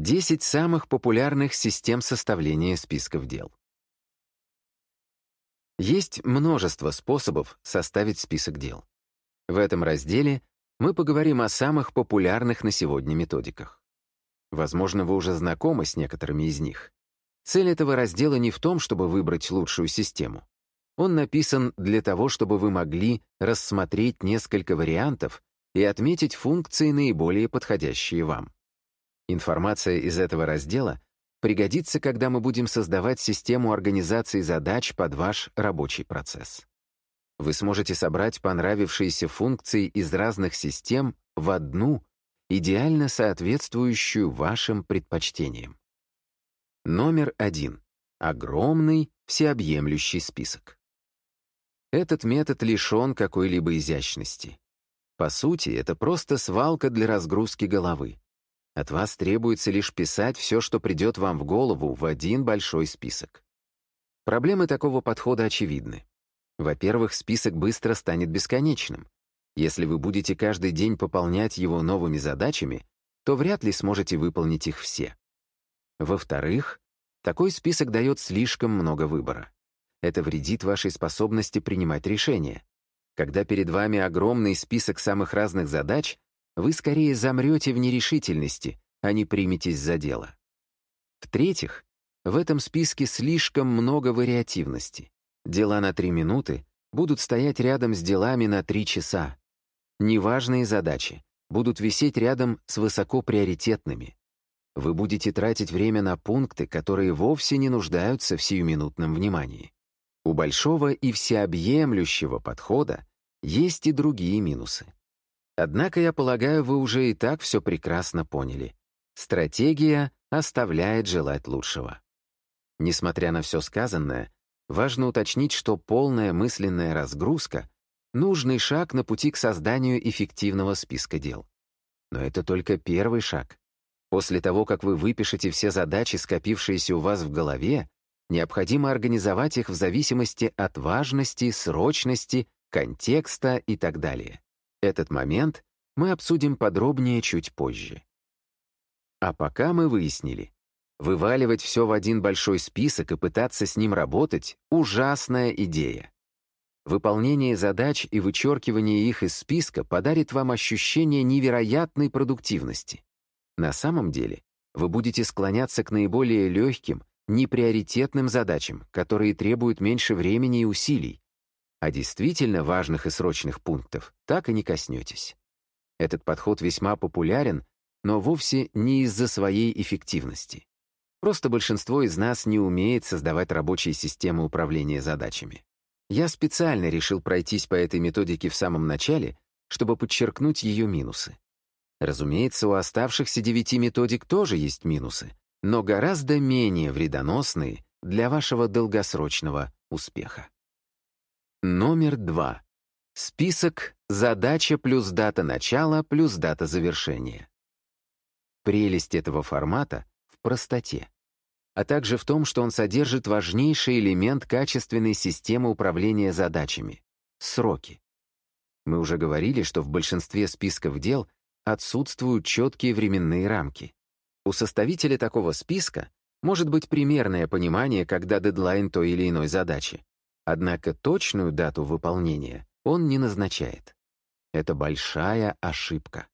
10 самых популярных систем составления списков дел. Есть множество способов составить список дел. В этом разделе мы поговорим о самых популярных на сегодня методиках. Возможно, вы уже знакомы с некоторыми из них. Цель этого раздела не в том, чтобы выбрать лучшую систему. Он написан для того, чтобы вы могли рассмотреть несколько вариантов и отметить функции, наиболее подходящие вам. Информация из этого раздела пригодится, когда мы будем создавать систему организации задач под ваш рабочий процесс. Вы сможете собрать понравившиеся функции из разных систем в одну, идеально соответствующую вашим предпочтениям. Номер один. Огромный, всеобъемлющий список. Этот метод лишен какой-либо изящности. По сути, это просто свалка для разгрузки головы. От вас требуется лишь писать все, что придет вам в голову, в один большой список. Проблемы такого подхода очевидны. Во-первых, список быстро станет бесконечным. Если вы будете каждый день пополнять его новыми задачами, то вряд ли сможете выполнить их все. Во-вторых, такой список дает слишком много выбора. Это вредит вашей способности принимать решения. Когда перед вами огромный список самых разных задач, вы скорее замрете в нерешительности, а не приметесь за дело. В-третьих, в этом списке слишком много вариативности. Дела на три минуты будут стоять рядом с делами на три часа. Неважные задачи будут висеть рядом с высокоприоритетными. Вы будете тратить время на пункты, которые вовсе не нуждаются в сиюминутном внимании. У большого и всеобъемлющего подхода есть и другие минусы. Однако, я полагаю, вы уже и так все прекрасно поняли. Стратегия оставляет желать лучшего. Несмотря на все сказанное, важно уточнить, что полная мысленная разгрузка — нужный шаг на пути к созданию эффективного списка дел. Но это только первый шаг. После того, как вы выпишете все задачи, скопившиеся у вас в голове, необходимо организовать их в зависимости от важности, срочности контекста и так далее. Этот момент мы обсудим подробнее чуть позже. А пока мы выяснили, вываливать все в один большой список и пытаться с ним работать — ужасная идея. Выполнение задач и вычеркивание их из списка подарит вам ощущение невероятной продуктивности. На самом деле, вы будете склоняться к наиболее легким, неприоритетным задачам, которые требуют меньше времени и усилий, а действительно важных и срочных пунктов так и не коснетесь. Этот подход весьма популярен, но вовсе не из-за своей эффективности. Просто большинство из нас не умеет создавать рабочие системы управления задачами. Я специально решил пройтись по этой методике в самом начале, чтобы подчеркнуть ее минусы. Разумеется, у оставшихся девяти методик тоже есть минусы, но гораздо менее вредоносные для вашего долгосрочного успеха. Номер два. Список «Задача плюс дата начала плюс дата завершения». Прелесть этого формата в простоте, а также в том, что он содержит важнейший элемент качественной системы управления задачами — сроки. Мы уже говорили, что в большинстве списков дел отсутствуют четкие временные рамки. У составителя такого списка может быть примерное понимание, когда дедлайн той или иной задачи, Однако точную дату выполнения он не назначает. Это большая ошибка.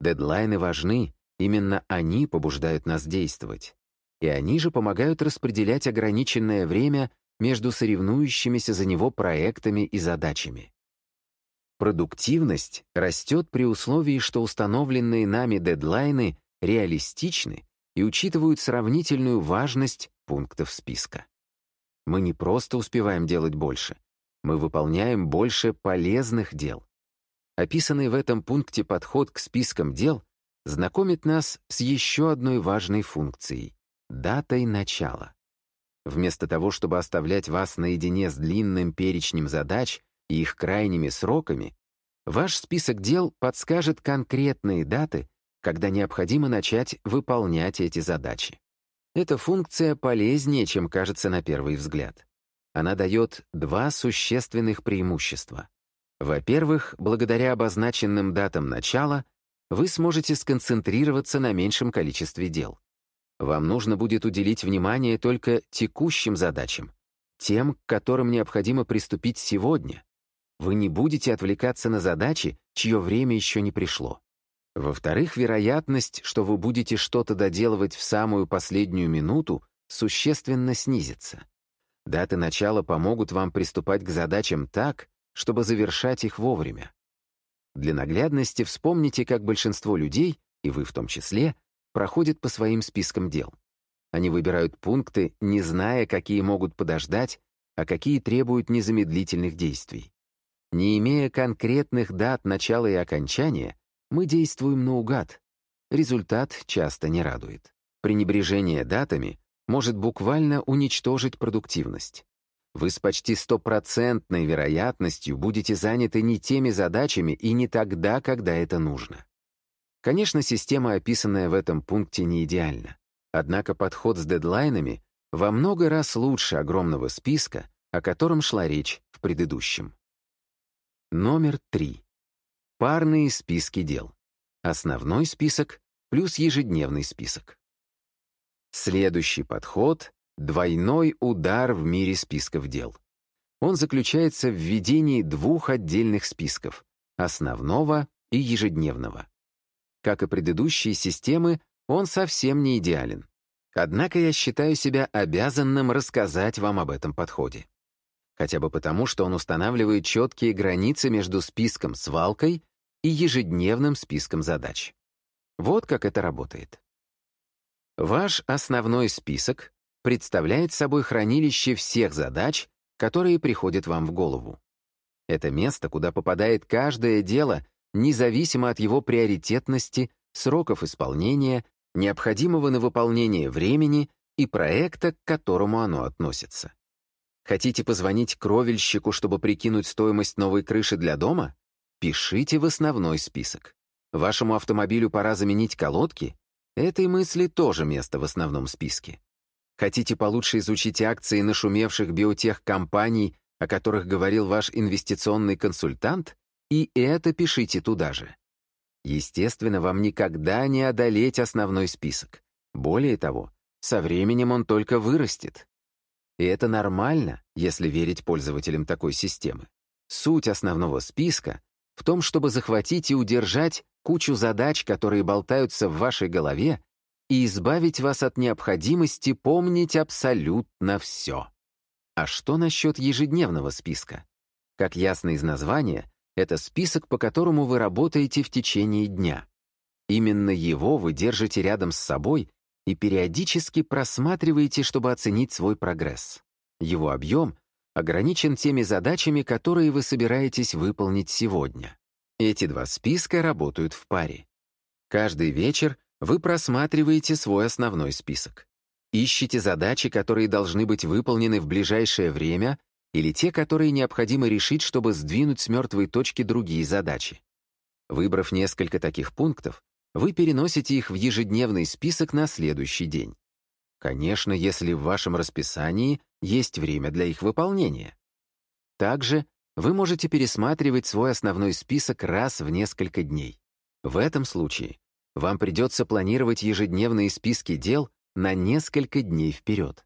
Дедлайны важны, именно они побуждают нас действовать. И они же помогают распределять ограниченное время между соревнующимися за него проектами и задачами. Продуктивность растет при условии, что установленные нами дедлайны реалистичны и учитывают сравнительную важность пунктов списка. Мы не просто успеваем делать больше, мы выполняем больше полезных дел. Описанный в этом пункте подход к спискам дел знакомит нас с еще одной важной функцией — датой начала. Вместо того, чтобы оставлять вас наедине с длинным перечнем задач и их крайними сроками, ваш список дел подскажет конкретные даты, когда необходимо начать выполнять эти задачи. Эта функция полезнее, чем кажется на первый взгляд. Она дает два существенных преимущества. Во-первых, благодаря обозначенным датам начала вы сможете сконцентрироваться на меньшем количестве дел. Вам нужно будет уделить внимание только текущим задачам, тем, к которым необходимо приступить сегодня. Вы не будете отвлекаться на задачи, чье время еще не пришло. Во-вторых, вероятность, что вы будете что-то доделывать в самую последнюю минуту, существенно снизится. Даты начала помогут вам приступать к задачам так, чтобы завершать их вовремя. Для наглядности вспомните, как большинство людей, и вы в том числе, проходят по своим спискам дел. Они выбирают пункты, не зная, какие могут подождать, а какие требуют незамедлительных действий. Не имея конкретных дат начала и окончания, мы действуем наугад. Результат часто не радует. Пренебрежение датами может буквально уничтожить продуктивность. Вы с почти стопроцентной вероятностью будете заняты не теми задачами и не тогда, когда это нужно. Конечно, система, описанная в этом пункте, не идеальна. Однако подход с дедлайнами во много раз лучше огромного списка, о котором шла речь в предыдущем. Номер три. Парные списки дел. Основной список плюс ежедневный список. Следующий подход — двойной удар в мире списков дел. Он заключается в введении двух отдельных списков — основного и ежедневного. Как и предыдущие системы, он совсем не идеален. Однако я считаю себя обязанным рассказать вам об этом подходе. Хотя бы потому, что он устанавливает четкие границы между списком свалкой и ежедневным списком задач. Вот как это работает. Ваш основной список представляет собой хранилище всех задач, которые приходят вам в голову. Это место, куда попадает каждое дело, независимо от его приоритетности, сроков исполнения, необходимого на выполнение времени и проекта, к которому оно относится. Хотите позвонить кровельщику, чтобы прикинуть стоимость новой крыши для дома? Пишите в основной список. Вашему автомобилю пора заменить колодки? Этой мысли тоже место в основном списке. Хотите получше изучить акции нашумевших биотех-компаний, о которых говорил ваш инвестиционный консультант? И это пишите туда же. Естественно, вам никогда не одолеть основной список. Более того, со временем он только вырастет. И это нормально, если верить пользователям такой системы. Суть основного списка в том, чтобы захватить и удержать кучу задач, которые болтаются в вашей голове, и избавить вас от необходимости помнить абсолютно все. А что насчет ежедневного списка? Как ясно из названия, это список, по которому вы работаете в течение дня. Именно его вы держите рядом с собой и периодически просматриваете, чтобы оценить свой прогресс. Его объем ограничен теми задачами, которые вы собираетесь выполнить сегодня. Эти два списка работают в паре. Каждый вечер вы просматриваете свой основной список. Ищите задачи, которые должны быть выполнены в ближайшее время, или те, которые необходимо решить, чтобы сдвинуть с мертвой точки другие задачи. Выбрав несколько таких пунктов, вы переносите их в ежедневный список на следующий день. Конечно, если в вашем расписании есть время для их выполнения. Также вы можете пересматривать свой основной список раз в несколько дней. В этом случае вам придется планировать ежедневные списки дел на несколько дней вперед.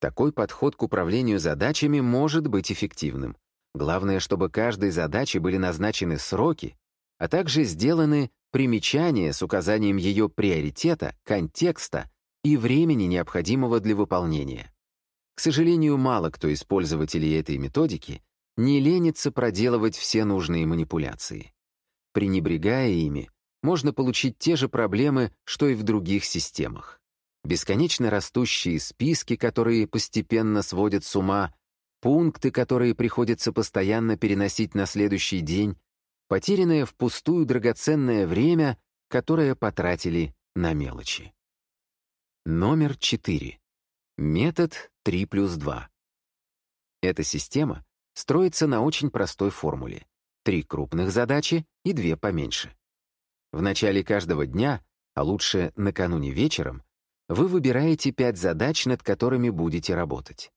Такой подход к управлению задачами может быть эффективным. Главное, чтобы каждой задаче были назначены сроки, а также сделаны примечания с указанием ее приоритета, контекста и времени, необходимого для выполнения. К сожалению, мало кто из пользователей этой методики не ленится проделывать все нужные манипуляции. Пренебрегая ими, можно получить те же проблемы, что и в других системах. Бесконечно растущие списки, которые постепенно сводят с ума, пункты, которые приходится постоянно переносить на следующий день, потерянное впустую драгоценное время, которое потратили на мелочи. Номер 4. Метод 3 плюс 2. Эта система строится на очень простой формуле. Три крупных задачи и две поменьше. В начале каждого дня, а лучше накануне вечером, вы выбираете пять задач, над которыми будете работать.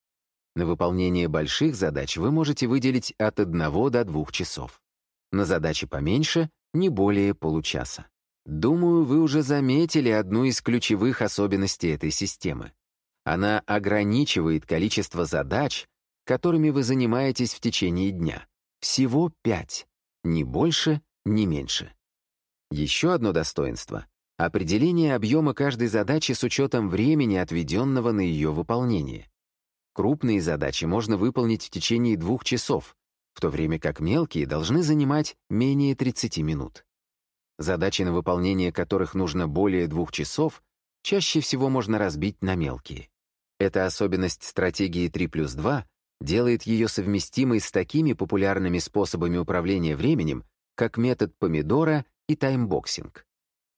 На выполнение больших задач вы можете выделить от одного до двух часов. На задачи поменьше — не более получаса. Думаю, вы уже заметили одну из ключевых особенностей этой системы. Она ограничивает количество задач, которыми вы занимаетесь в течение дня. Всего пять. Ни больше, ни меньше. Еще одно достоинство — определение объема каждой задачи с учетом времени, отведенного на ее выполнение. Крупные задачи можно выполнить в течение двух часов, в то время как мелкие должны занимать менее 30 минут. Задачи, на выполнение которых нужно более двух часов, чаще всего можно разбить на мелкие. Эта особенность стратегии 3 плюс 2 делает ее совместимой с такими популярными способами управления временем, как метод помидора и таймбоксинг.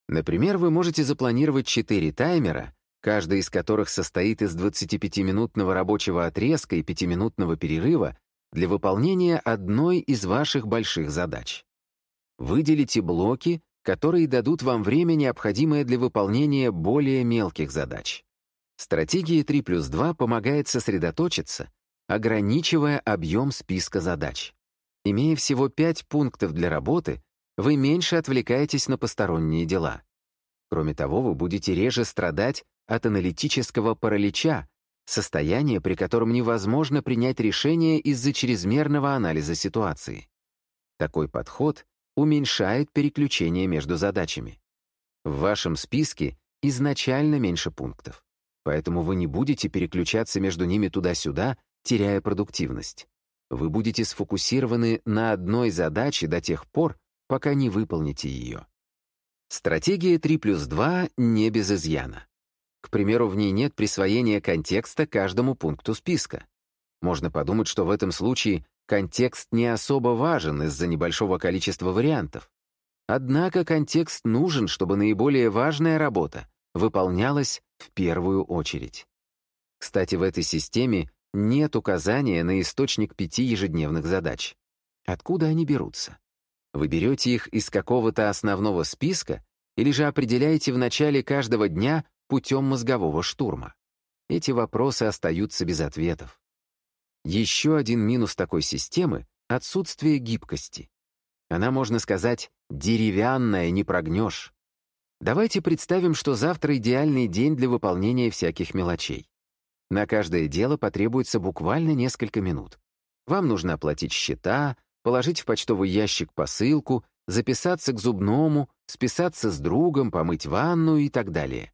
Например, вы можете запланировать 4 таймера, каждый из которых состоит из 25-минутного рабочего отрезка и 5-минутного перерыва для выполнения одной из ваших больших задач. Выделите блоки, которые дадут вам время, необходимое для выполнения более мелких задач. Стратегия 3 плюс 2 помогает сосредоточиться, ограничивая объем списка задач. Имея всего 5 пунктов для работы, вы меньше отвлекаетесь на посторонние дела. Кроме того, вы будете реже страдать от аналитического паралича, состояние, при котором невозможно принять решение из-за чрезмерного анализа ситуации. Такой подход уменьшает переключение между задачами. В вашем списке изначально меньше пунктов, поэтому вы не будете переключаться между ними туда-сюда, теряя продуктивность. Вы будете сфокусированы на одной задаче до тех пор, пока не выполните ее. Стратегия 3 плюс 2 не без изъяна. К примеру, в ней нет присвоения контекста каждому пункту списка. Можно подумать, что в этом случае контекст не особо важен из-за небольшого количества вариантов. Однако контекст нужен, чтобы наиболее важная работа выполнялась в первую очередь. Кстати, в этой системе нет указания на источник пяти ежедневных задач. Откуда они берутся? Вы берете их из какого-то основного списка или же определяете в начале каждого дня путем мозгового штурма? Эти вопросы остаются без ответов. Еще один минус такой системы — отсутствие гибкости. Она, можно сказать, деревянная, не прогнешь. Давайте представим, что завтра идеальный день для выполнения всяких мелочей. На каждое дело потребуется буквально несколько минут. Вам нужно оплатить счета, положить в почтовый ящик посылку, записаться к зубному, списаться с другом, помыть ванну и так далее.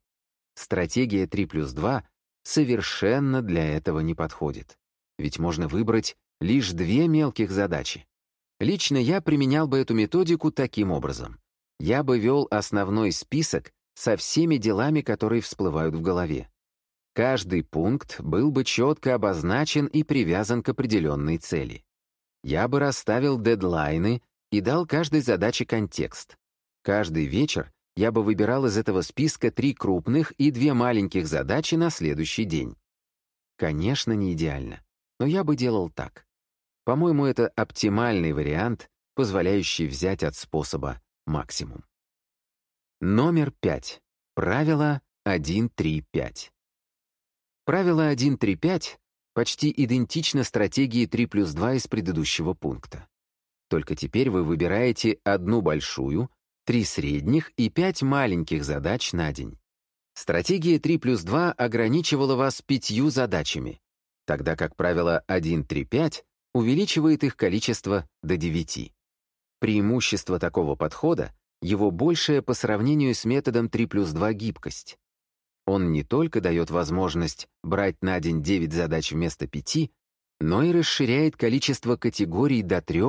Стратегия 3 плюс 2 совершенно для этого не подходит ведь можно выбрать лишь две мелких задачи. Лично я применял бы эту методику таким образом. Я бы вел основной список со всеми делами, которые всплывают в голове. Каждый пункт был бы четко обозначен и привязан к определенной цели. Я бы расставил дедлайны и дал каждой задаче контекст. Каждый вечер я бы выбирал из этого списка три крупных и две маленьких задачи на следующий день. Конечно, не идеально но я бы делал так. По-моему, это оптимальный вариант, позволяющий взять от способа максимум. Номер пять. Правило 1.3.5. Правило 1.3.5 почти идентично стратегии 3 плюс 2 из предыдущего пункта. Только теперь вы выбираете одну большую, три средних и пять маленьких задач на день. Стратегия 3 плюс 2 ограничивала вас пятью задачами, тогда как правило 1.3.5 увеличивает их количество до 9. Преимущество такого подхода — его большее по сравнению с методом 3 плюс 2 гибкость. Он не только дает возможность брать на день 9 задач вместо 5, но и расширяет количество категорий до 3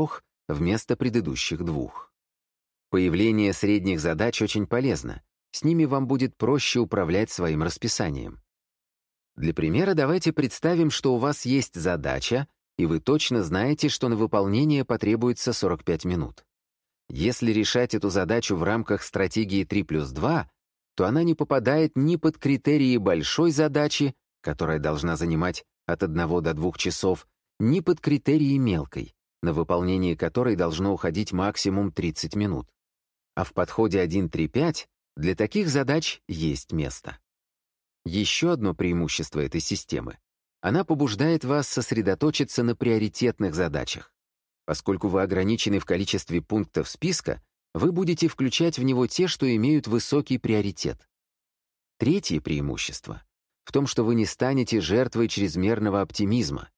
вместо предыдущих двух. Появление средних задач очень полезно, с ними вам будет проще управлять своим расписанием. Для примера давайте представим, что у вас есть задача, и вы точно знаете, что на выполнение потребуется 45 минут. Если решать эту задачу в рамках стратегии 3 плюс 2, то она не попадает ни под критерии большой задачи, которая должна занимать от 1 до 2 часов, ни под критерии мелкой, на выполнение которой должно уходить максимум 30 минут. А в подходе 1.3.5 для таких задач есть место. Еще одно преимущество этой системы. Она побуждает вас сосредоточиться на приоритетных задачах. Поскольку вы ограничены в количестве пунктов списка, вы будете включать в него те, что имеют высокий приоритет. Третье преимущество в том, что вы не станете жертвой чрезмерного оптимизма.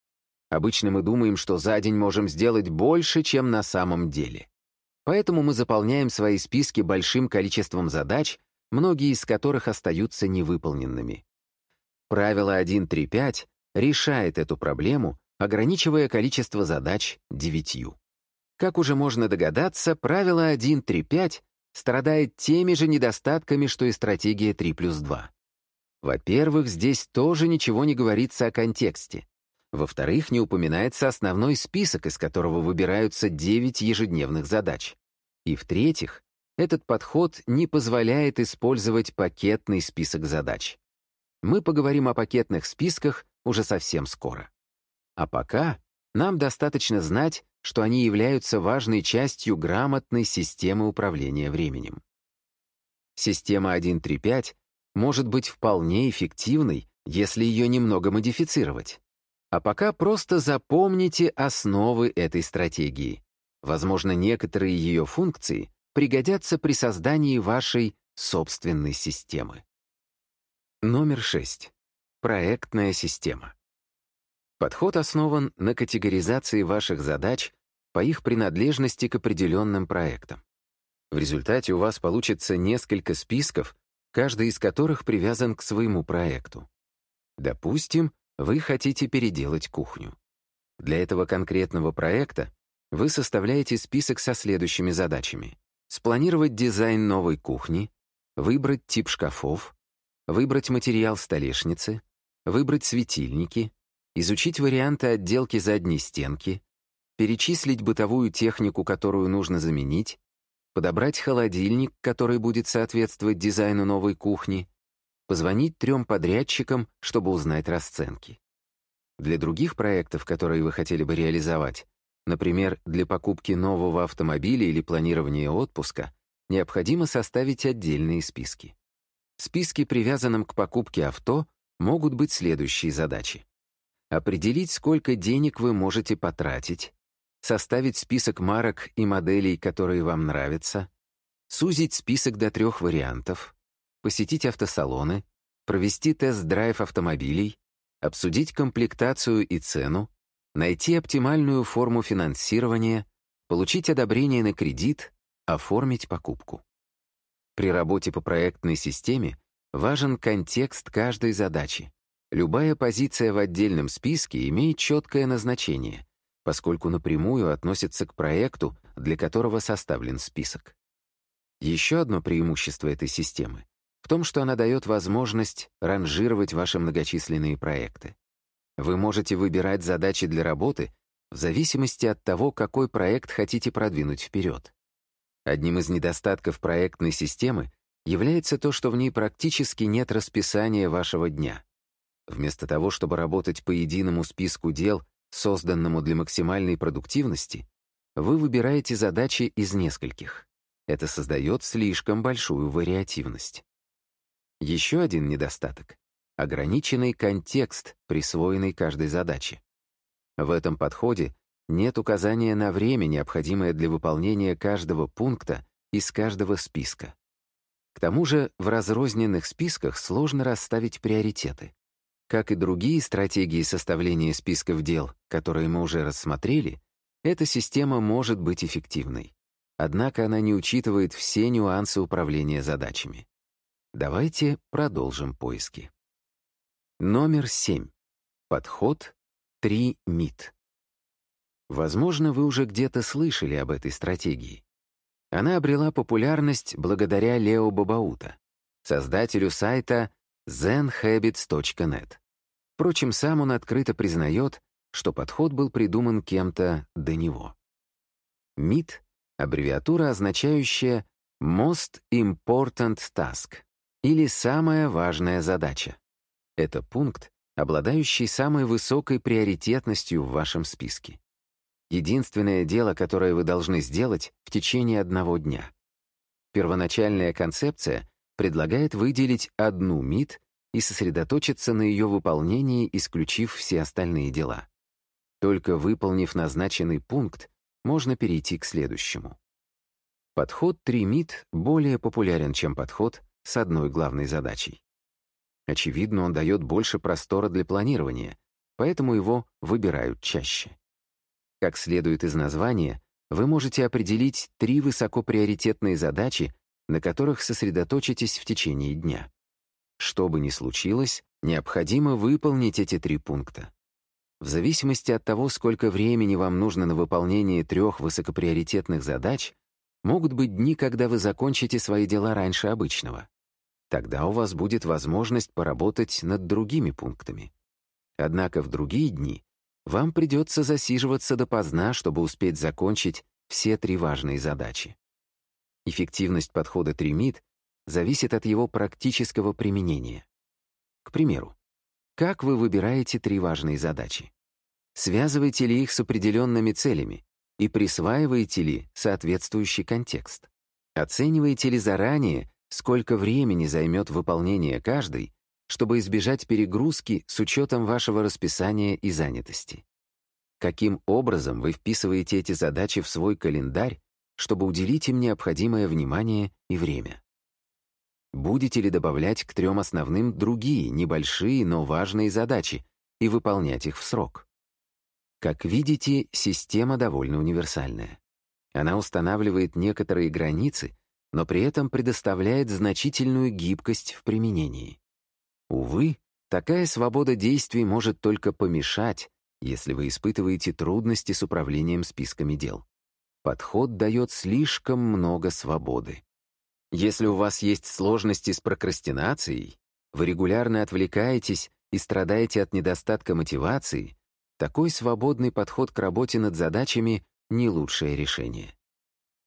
Обычно мы думаем, что за день можем сделать больше, чем на самом деле. Поэтому мы заполняем свои списки большим количеством задач, многие из которых остаются невыполненными. Правило 1.3.5 решает эту проблему, ограничивая количество задач девятью. Как уже можно догадаться, правило 1.3.5 страдает теми же недостатками, что и стратегия 3 плюс 2. Во-первых, здесь тоже ничего не говорится о контексте. Во-вторых, не упоминается основной список, из которого выбираются 9 ежедневных задач. И в-третьих, этот подход не позволяет использовать пакетный список задач. Мы поговорим о пакетных списках уже совсем скоро. А пока нам достаточно знать, что они являются важной частью грамотной системы управления временем. Система 1.3.5 может быть вполне эффективной, если ее немного модифицировать. А пока просто запомните основы этой стратегии. Возможно, некоторые ее функции пригодятся при создании вашей собственной системы. Номер 6. Проектная система. Подход основан на категоризации ваших задач по их принадлежности к определенным проектам. В результате у вас получится несколько списков, каждый из которых привязан к своему проекту. Допустим, вы хотите переделать кухню. Для этого конкретного проекта вы составляете список со следующими задачами. Спланировать дизайн новой кухни, выбрать тип шкафов, выбрать материал столешницы, выбрать светильники, изучить варианты отделки задней стенки, перечислить бытовую технику, которую нужно заменить, подобрать холодильник, который будет соответствовать дизайну новой кухни, позвонить трем подрядчикам, чтобы узнать расценки. Для других проектов, которые вы хотели бы реализовать, например, для покупки нового автомобиля или планирования отпуска, необходимо составить отдельные списки. В списке, привязанном к покупке авто, могут быть следующие задачи определить, сколько денег вы можете потратить, составить список марок и моделей, которые вам нравятся, сузить список до трех вариантов, посетить автосалоны, провести тест-драйв автомобилей, обсудить комплектацию и цену, найти оптимальную форму финансирования, получить одобрение на кредит, оформить покупку. При работе по проектной системе важен контекст каждой задачи. Любая позиция в отдельном списке имеет четкое назначение, поскольку напрямую относится к проекту, для которого составлен список. Еще одно преимущество этой системы в том, что она дает возможность ранжировать ваши многочисленные проекты. Вы можете выбирать задачи для работы в зависимости от того, какой проект хотите продвинуть вперед. Одним из недостатков проектной системы является то, что в ней практически нет расписания вашего дня. Вместо того, чтобы работать по единому списку дел, созданному для максимальной продуктивности, вы выбираете задачи из нескольких. Это создает слишком большую вариативность. Еще один недостаток — ограниченный контекст, присвоенный каждой задаче. В этом подходе нет указания на время, необходимое для выполнения каждого пункта из каждого списка. К тому же в разрозненных списках сложно расставить приоритеты. Как и другие стратегии составления списков дел, которые мы уже рассмотрели, эта система может быть эффективной. Однако она не учитывает все нюансы управления задачами. Давайте продолжим поиски. Номер 7. Подход 3 МИТ. Возможно, вы уже где-то слышали об этой стратегии. Она обрела популярность благодаря Лео Бабаута, создателю сайта zenhabits.net. Впрочем, сам он открыто признает, что подход был придуман кем-то до него. MIT — аббревиатура, означающая «Most Important Task» или «Самая важная задача». Это пункт, обладающий самой высокой приоритетностью в вашем списке. Единственное дело, которое вы должны сделать в течение одного дня. Первоначальная концепция предлагает выделить одну МИД и сосредоточиться на ее выполнении, исключив все остальные дела. Только выполнив назначенный пункт, можно перейти к следующему. Подход 3MIT более популярен, чем подход с одной главной задачей. Очевидно, он дает больше простора для планирования, поэтому его выбирают чаще. Как следует из названия, вы можете определить три высокоприоритетные задачи, на которых сосредоточитесь в течение дня. Что бы ни случилось, необходимо выполнить эти три пункта. В зависимости от того, сколько времени вам нужно на выполнение трех высокоприоритетных задач, могут быть дни, когда вы закончите свои дела раньше обычного. Тогда у вас будет возможность поработать над другими пунктами. Однако в другие дни вам придется засиживаться допоздна, чтобы успеть закончить все три важные задачи. Эффективность подхода Тримит зависит от его практического применения. К примеру, как вы выбираете три важные задачи? Связываете ли их с определенными целями и присваиваете ли соответствующий контекст? Оцениваете ли заранее, сколько времени займет выполнение каждой, чтобы избежать перегрузки с учетом вашего расписания и занятости? Каким образом вы вписываете эти задачи в свой календарь, чтобы уделить им необходимое внимание и время? Будете ли добавлять к трем основным другие, небольшие, но важные задачи и выполнять их в срок? Как видите, система довольно универсальная. Она устанавливает некоторые границы, но при этом предоставляет значительную гибкость в применении. Увы, такая свобода действий может только помешать, если вы испытываете трудности с управлением списками дел. Подход дает слишком много свободы. Если у вас есть сложности с прокрастинацией, вы регулярно отвлекаетесь и страдаете от недостатка мотивации, такой свободный подход к работе над задачами — не лучшее решение.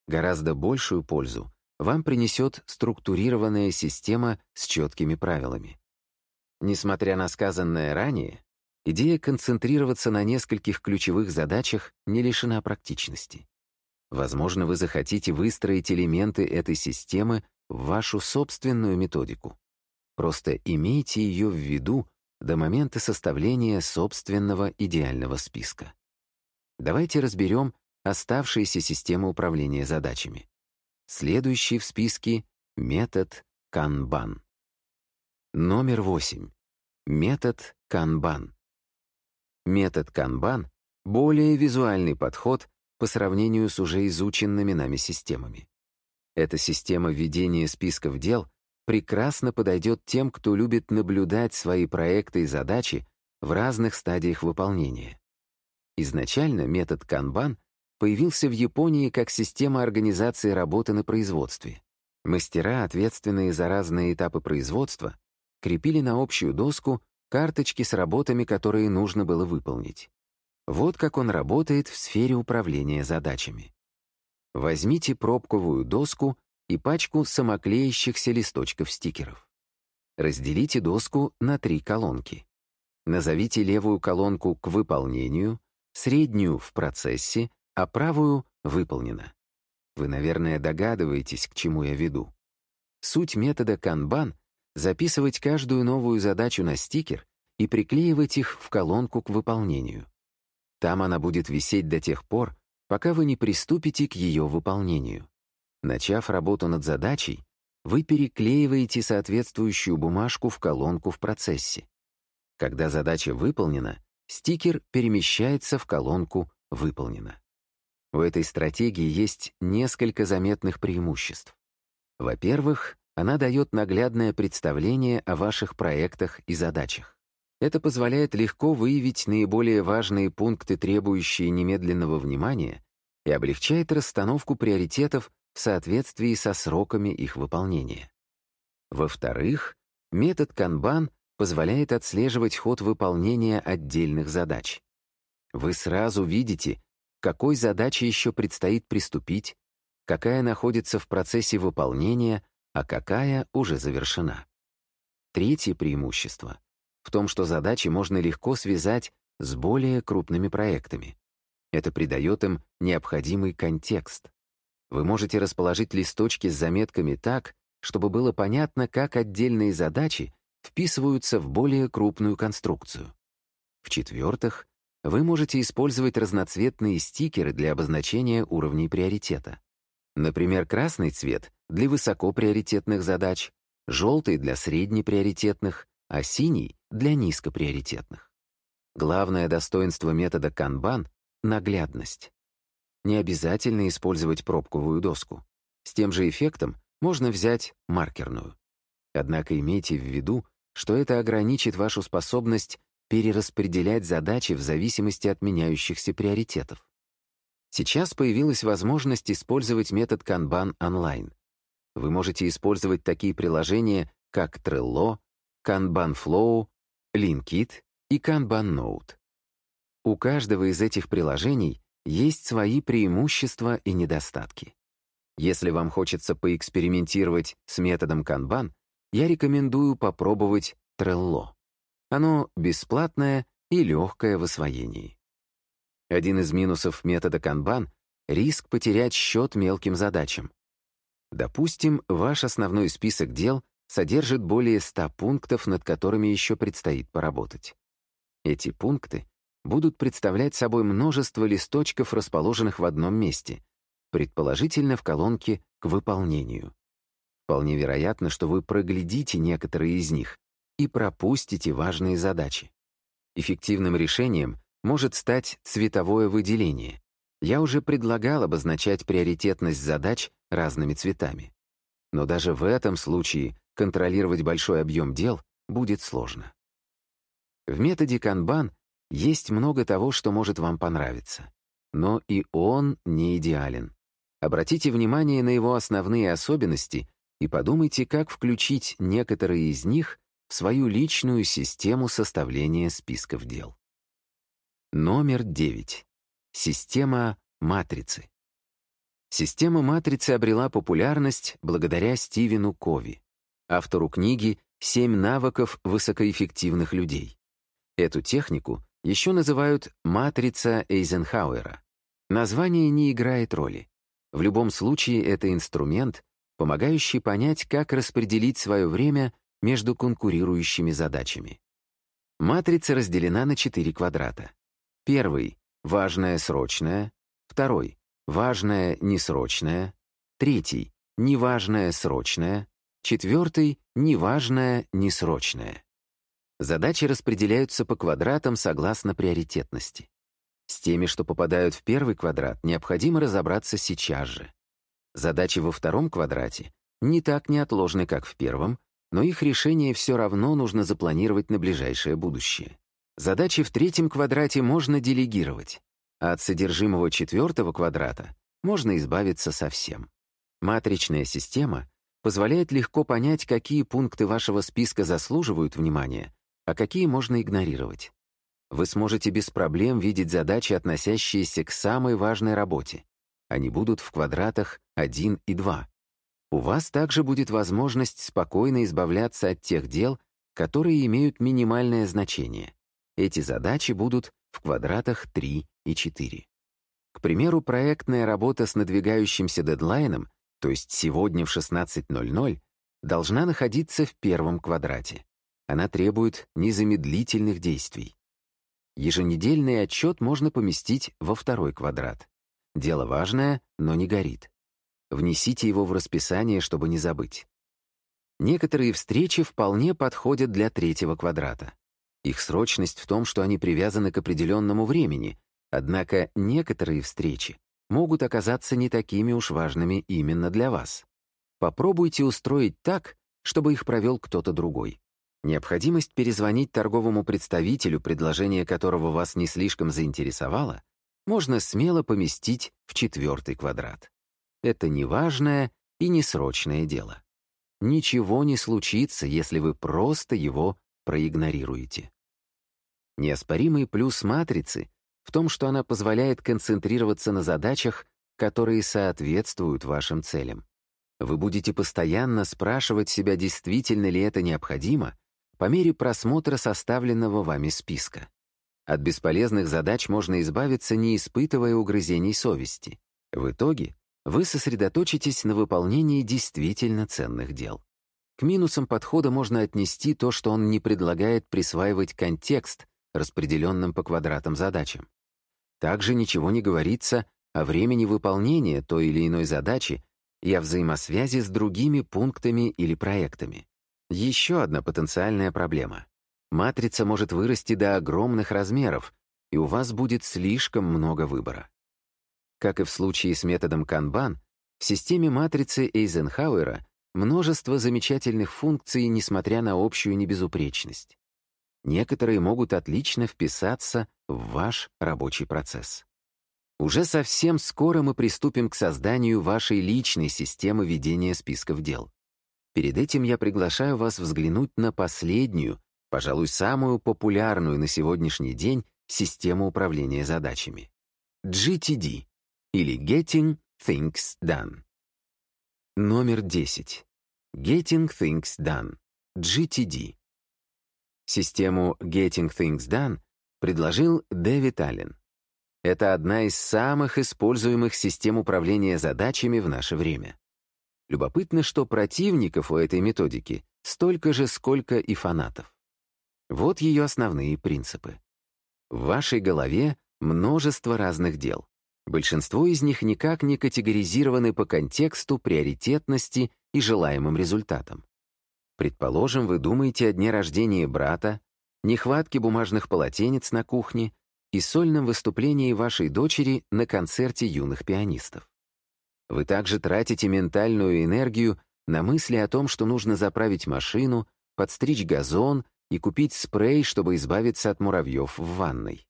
Гораздо большую пользу вам принесет структурированная система с четкими правилами. Несмотря на сказанное ранее, идея концентрироваться на нескольких ключевых задачах не лишена практичности. Возможно, вы захотите выстроить элементы этой системы в вашу собственную методику. Просто имейте ее в виду до момента составления собственного идеального списка. Давайте разберем оставшиеся системы управления задачами. Следующий в списке — метод Kanban. Номер 8. Метод Kanban. Метод Kanban — более визуальный подход по сравнению с уже изученными нами системами. Эта система ведения списков дел прекрасно подойдет тем, кто любит наблюдать свои проекты и задачи в разных стадиях выполнения. Изначально метод Kanban появился в Японии как система организации работы на производстве. Мастера, ответственные за разные этапы производства, крепили на общую доску карточки с работами, которые нужно было выполнить. Вот как он работает в сфере управления задачами. Возьмите пробковую доску и пачку самоклеящихся листочков стикеров. Разделите доску на три колонки. Назовите левую колонку к выполнению, среднюю — в процессе, а правую — выполнено. Вы, наверное, догадываетесь, к чему я веду. Суть метода Kanban — записывать каждую новую задачу на стикер и приклеивать их в колонку к выполнению. Там она будет висеть до тех пор, пока вы не приступите к ее выполнению. Начав работу над задачей, вы переклеиваете соответствующую бумажку в колонку в процессе. Когда задача выполнена, стикер перемещается в колонку «Выполнено». У этой стратегии есть несколько заметных преимуществ. Во-первых, она дает наглядное представление о ваших проектах и задачах. Это позволяет легко выявить наиболее важные пункты, требующие немедленного внимания, и облегчает расстановку приоритетов в соответствии со сроками их выполнения. Во-вторых, метод Kanban позволяет отслеживать ход выполнения отдельных задач. Вы сразу видите, какой задаче еще предстоит приступить, какая находится в процессе выполнения, а какая уже завершена. Третье преимущество в том, что задачи можно легко связать с более крупными проектами. Это придает им необходимый контекст. Вы можете расположить листочки с заметками так, чтобы было понятно, как отдельные задачи вписываются в более крупную конструкцию. В-четвертых, вы можете использовать разноцветные стикеры для обозначения уровней приоритета. Например, красный цвет для высокоприоритетных задач, желтый для среднеприоритетных, а синий для низкоприоритетных. Главное достоинство метода Kanban — наглядность. Не обязательно использовать пробковую доску. С тем же эффектом можно взять маркерную. Однако имейте в виду, что это ограничит вашу способность перераспределять задачи в зависимости от меняющихся приоритетов. Сейчас появилась возможность использовать метод Kanban онлайн. Вы можете использовать такие приложения, как Trello, Kanban Flow, Linkit и Kanban Note. У каждого из этих приложений есть свои преимущества и недостатки. Если вам хочется поэкспериментировать с методом Kanban, я рекомендую попробовать Trello. Оно бесплатное и легкое в освоении. Один из минусов метода Kanban — риск потерять счет мелким задачам. Допустим, ваш основной список дел содержит более 100 пунктов, над которыми еще предстоит поработать. Эти пункты будут представлять собой множество листочков, расположенных в одном месте, предположительно в колонке «К выполнению». Вполне вероятно, что вы проглядите некоторые из них и пропустите важные задачи. Эффективным решением может стать цветовое выделение. Я уже предлагал обозначать приоритетность задач разными цветами. Но даже в этом случае контролировать большой объем дел будет сложно. В методе Kanban есть много того, что может вам понравиться. Но и он не идеален. Обратите внимание на его основные особенности и подумайте, как включить некоторые из них в свою личную систему составления списков дел. Номер 9. Система матрицы. Система матрицы обрела популярность благодаря Стивену Кови, автору книги «Семь навыков высокоэффективных людей». Эту технику еще называют «матрица Эйзенхауэра». Название не играет роли. В любом случае это инструмент, помогающий понять, как распределить свое время между конкурирующими задачами. Матрица разделена на четыре квадрата. Первый — важное срочное, второй — важное несрочное, третий — неважное срочное, четвертый — неважное несрочное. Задачи распределяются по квадратам согласно приоритетности. С теми, что попадают в первый квадрат, необходимо разобраться сейчас же. Задачи во втором квадрате не так неотложны, как в первом, но их решение все равно нужно запланировать на ближайшее будущее. Задачи в третьем квадрате можно делегировать, а от содержимого четвертого квадрата можно избавиться совсем. Матричная система позволяет легко понять, какие пункты вашего списка заслуживают внимания, а какие можно игнорировать. Вы сможете без проблем видеть задачи, относящиеся к самой важной работе. Они будут в квадратах 1 и 2. У вас также будет возможность спокойно избавляться от тех дел, которые имеют минимальное значение. Эти задачи будут в квадратах 3 и 4. К примеру, проектная работа с надвигающимся дедлайном, то есть сегодня в 16.00, должна находиться в первом квадрате. Она требует незамедлительных действий. Еженедельный отчет можно поместить во второй квадрат. Дело важное, но не горит. Внесите его в расписание, чтобы не забыть. Некоторые встречи вполне подходят для третьего квадрата. Их срочность в том, что они привязаны к определенному времени, однако некоторые встречи могут оказаться не такими уж важными именно для вас. Попробуйте устроить так, чтобы их провел кто-то другой. Необходимость перезвонить торговому представителю, предложение которого вас не слишком заинтересовало, можно смело поместить в четвертый квадрат. Это не важное и не срочное дело. Ничего не случится, если вы просто его проигнорируете. Неоспоримый плюс матрицы в том, что она позволяет концентрироваться на задачах, которые соответствуют вашим целям. Вы будете постоянно спрашивать себя, действительно ли это необходимо, по мере просмотра составленного вами списка. От бесполезных задач можно избавиться, не испытывая угрызений совести. В итоге вы сосредоточитесь на выполнении действительно ценных дел. К минусам подхода можно отнести то, что он не предлагает присваивать контекст распределенным по квадратам задачам. Также ничего не говорится о времени выполнения той или иной задачи и о взаимосвязи с другими пунктами или проектами. Еще одна потенциальная проблема. Матрица может вырасти до огромных размеров, и у вас будет слишком много выбора. Как и в случае с методом Kanban, в системе матрицы Эйзенхауэра множество замечательных функций, несмотря на общую небезупречность. Некоторые могут отлично вписаться в ваш рабочий процесс. Уже совсем скоро мы приступим к созданию вашей личной системы ведения списков дел. Перед этим я приглашаю вас взглянуть на последнюю, пожалуй, самую популярную на сегодняшний день систему управления задачами. GTD или Getting Things Done. Номер 10. Getting Things Done. GTD. Систему Getting Things Done предложил Дэвид Аллен. Это одна из самых используемых систем управления задачами в наше время. Любопытно, что противников у этой методики столько же, сколько и фанатов. Вот ее основные принципы. В вашей голове множество разных дел. Большинство из них никак не категоризированы по контексту, приоритетности и желаемым результатам. Предположим, вы думаете о дне рождения брата, нехватке бумажных полотенец на кухне и сольном выступлении вашей дочери на концерте юных пианистов. Вы также тратите ментальную энергию на мысли о том, что нужно заправить машину, подстричь газон и купить спрей, чтобы избавиться от муравьев в ванной.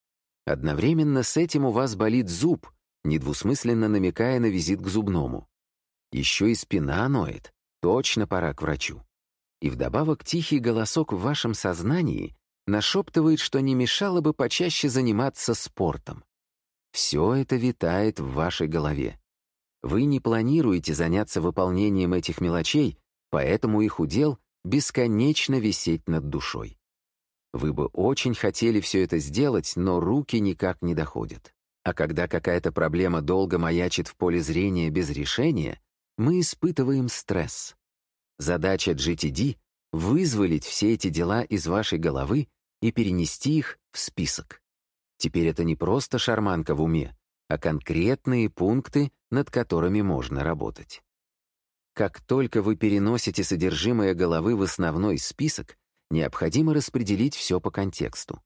Одновременно с этим у вас болит зуб, недвусмысленно намекая на визит к зубному. Еще и спина ноет, точно пора к врачу. И вдобавок тихий голосок в вашем сознании нашептывает, что не мешало бы почаще заниматься спортом. Все это витает в вашей голове. Вы не планируете заняться выполнением этих мелочей, поэтому их удел — бесконечно висеть над душой. Вы бы очень хотели все это сделать, но руки никак не доходят. А когда какая-то проблема долго маячит в поле зрения без решения, мы испытываем стресс. Задача GTD — вызволить все эти дела из вашей головы и перенести их в список. Теперь это не просто шарманка в уме, а конкретные пункты, над которыми можно работать. Как только вы переносите содержимое головы в основной список, необходимо распределить все по контексту.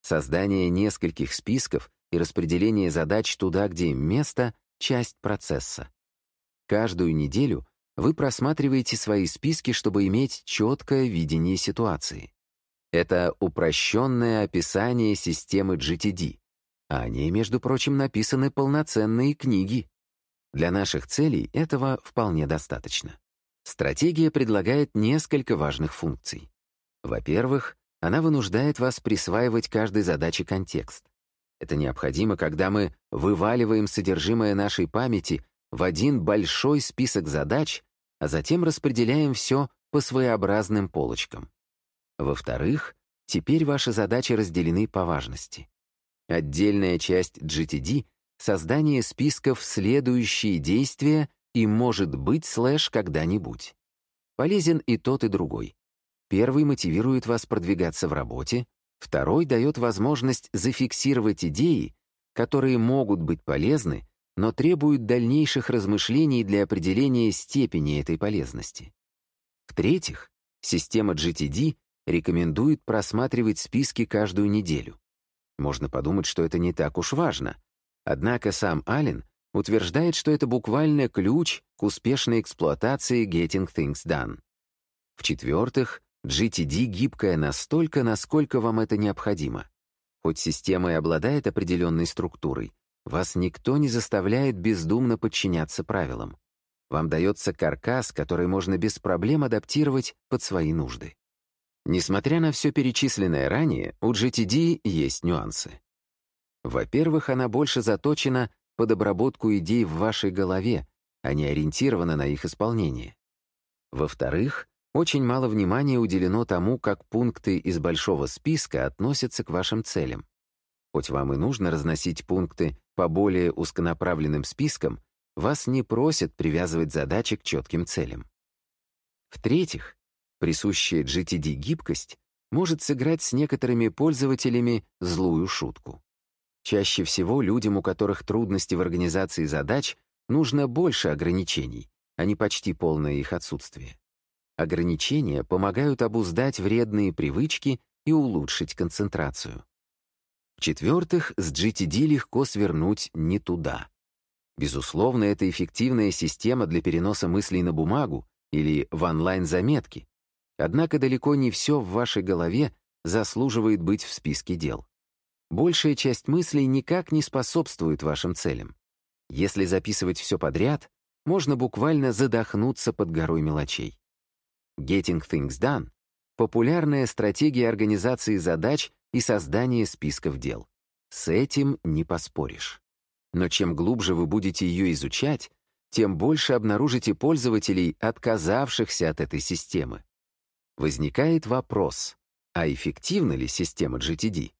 Создание нескольких списков и распределение задач туда, где место — часть процесса. Каждую неделю вы просматриваете свои списки, чтобы иметь четкое видение ситуации. Это упрощенное описание системы GTD, о ней, между прочим, написаны полноценные книги. Для наших целей этого вполне достаточно. Стратегия предлагает несколько важных функций. Во-первых, она вынуждает вас присваивать каждой задаче контекст. Это необходимо, когда мы вываливаем содержимое нашей памяти в один большой список задач, а затем распределяем все по своеобразным полочкам. Во-вторых, теперь ваши задачи разделены по важности. Отдельная часть GTD — создание списков «следующие действия» и «может быть слэш когда-нибудь». Полезен и тот, и другой. Первый мотивирует вас продвигаться в работе, второй дает возможность зафиксировать идеи, которые могут быть полезны, но требуют дальнейших размышлений для определения степени этой полезности. В-третьих, система GTD рекомендует просматривать списки каждую неделю. Можно подумать, что это не так уж важно. Однако сам Аллен утверждает, что это буквально ключ к успешной эксплуатации Getting Things Done. В-четвертых, GTD гибкая настолько, насколько вам это необходимо. Хоть система и обладает определенной структурой, вас никто не заставляет бездумно подчиняться правилам. Вам дается каркас, который можно без проблем адаптировать под свои нужды. Несмотря на все перечисленное ранее, у GTD есть нюансы. Во-первых, она больше заточена под обработку идей в вашей голове, а не ориентирована на их исполнение. Во-вторых, очень мало внимания уделено тому, как пункты из большого списка относятся к вашим целям. Хоть вам и нужно разносить пункты по более узконаправленным спискам, вас не просят привязывать задачи к четким целям. В-третьих, Присущая GTD гибкость может сыграть с некоторыми пользователями злую шутку. Чаще всего людям, у которых трудности в организации задач, нужно больше ограничений, а не почти полное их отсутствие. Ограничения помогают обуздать вредные привычки и улучшить концентрацию. В-четвертых, с GTD легко свернуть не туда. Безусловно, это эффективная система для переноса мыслей на бумагу или в онлайн-заметки. Однако далеко не все в вашей голове заслуживает быть в списке дел. Большая часть мыслей никак не способствует вашим целям. Если записывать все подряд, можно буквально задохнуться под горой мелочей. Getting Things Done — популярная стратегия организации задач и создания списков дел. С этим не поспоришь. Но чем глубже вы будете ее изучать, тем больше обнаружите пользователей, отказавшихся от этой системы. Возникает вопрос, а эффективна ли система GTD?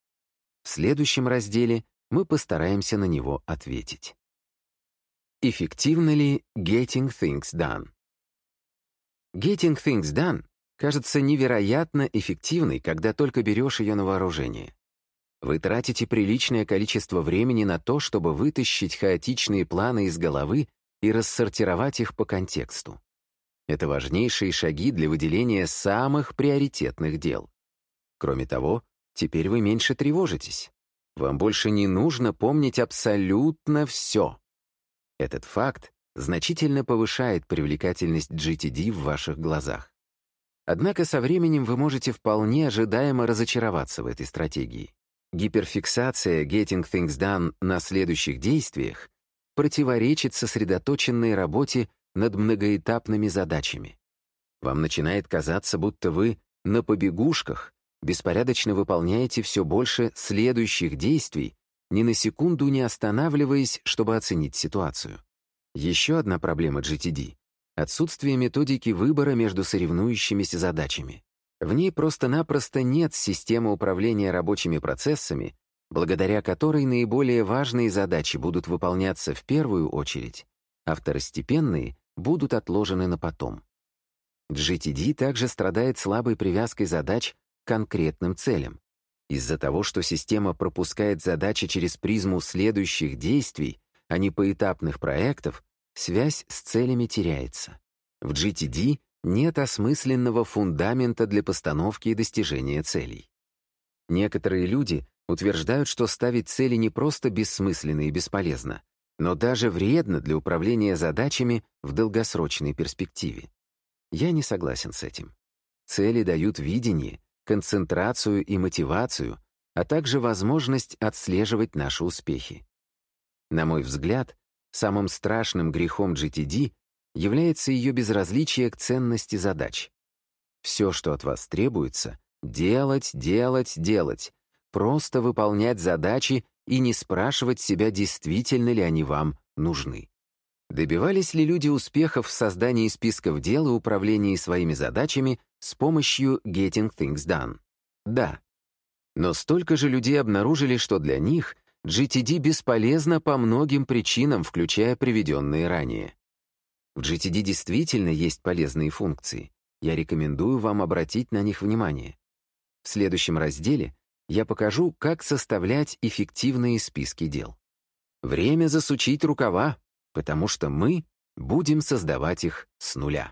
В следующем разделе мы постараемся на него ответить. Эффективно ли Getting Things Done? Getting Things Done кажется невероятно эффективной, когда только берешь ее на вооружение. Вы тратите приличное количество времени на то, чтобы вытащить хаотичные планы из головы и рассортировать их по контексту. Это важнейшие шаги для выделения самых приоритетных дел. Кроме того, теперь вы меньше тревожитесь. Вам больше не нужно помнить абсолютно все. Этот факт значительно повышает привлекательность GTD в ваших глазах. Однако со временем вы можете вполне ожидаемо разочароваться в этой стратегии. Гиперфиксация Getting Things Done на следующих действиях противоречит сосредоточенной работе над многоэтапными задачами. Вам начинает казаться, будто вы на побегушках беспорядочно выполняете все больше следующих действий, ни на секунду не останавливаясь, чтобы оценить ситуацию. Еще одна проблема GTD — отсутствие методики выбора между соревнующимися задачами. В ней просто-напросто нет системы управления рабочими процессами, благодаря которой наиболее важные задачи будут выполняться в первую очередь, а второстепенные будут отложены на потом. GTD также страдает слабой привязкой задач к конкретным целям. Из-за того, что система пропускает задачи через призму следующих действий, а не поэтапных проектов, связь с целями теряется. В GTD нет осмысленного фундамента для постановки и достижения целей. Некоторые люди утверждают, что ставить цели не просто бессмысленно и бесполезно, но даже вредно для управления задачами в долгосрочной перспективе. Я не согласен с этим. Цели дают видение, концентрацию и мотивацию, а также возможность отслеживать наши успехи. На мой взгляд, самым страшным грехом GTD является ее безразличие к ценности задач. Все, что от вас требуется — делать, делать, делать, просто выполнять задачи и не спрашивать себя, действительно ли они вам нужны. Добивались ли люди успехов в создании списков дел и управлении своими задачами с помощью Getting Things Done? Да. Но столько же людей обнаружили, что для них GTD бесполезно по многим причинам, включая приведенные ранее. В GTD действительно есть полезные функции. Я рекомендую вам обратить на них внимание. В следующем разделе я покажу, как составлять эффективные списки дел. Время засучить рукава, потому что мы будем создавать их с нуля.